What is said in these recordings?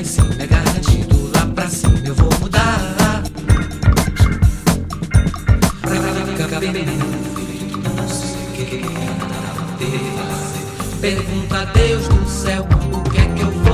é garantido, lá pra cima eu vou mudar. Pergunta a Deus do céu o que é que eu faço.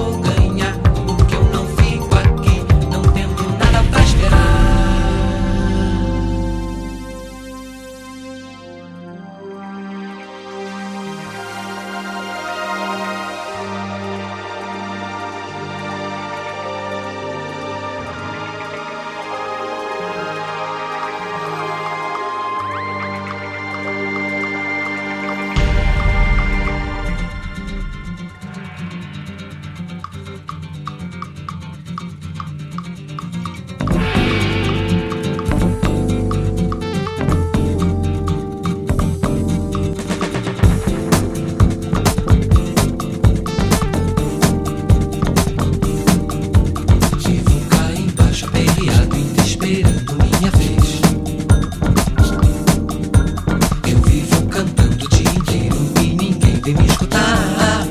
Vem me escutar.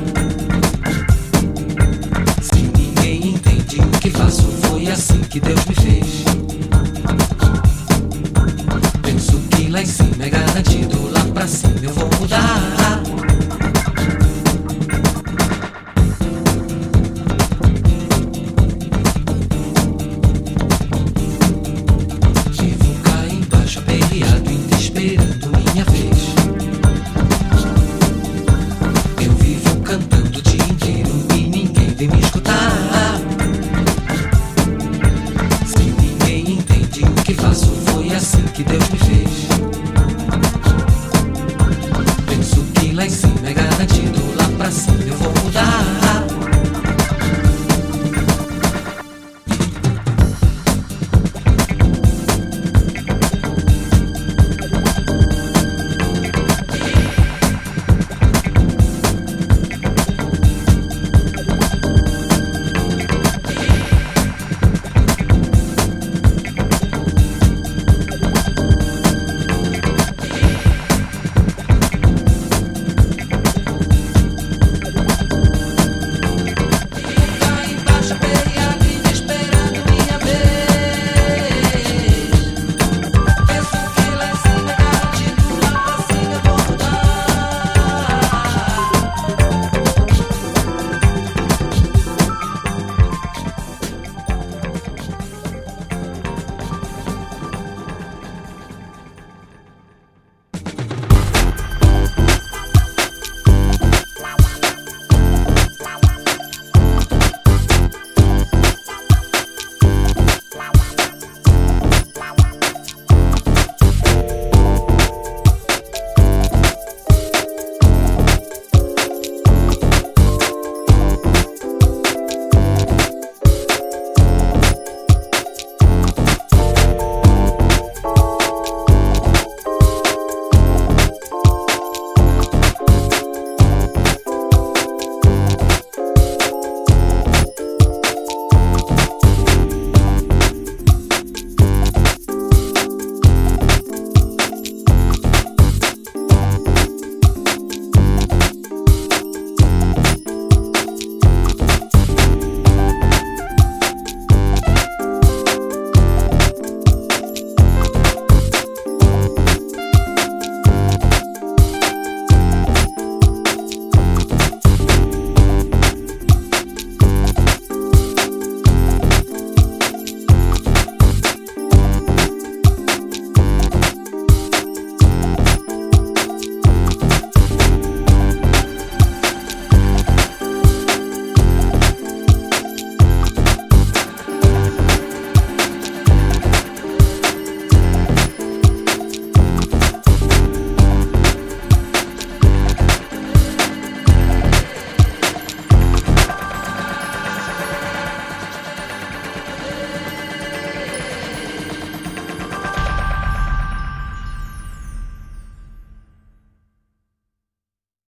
Se ninguém entende o que faço, foi assim que Deus me fez. Penso que lá em cima é garantido, lá pra cima eu vou mudar. Que Deus me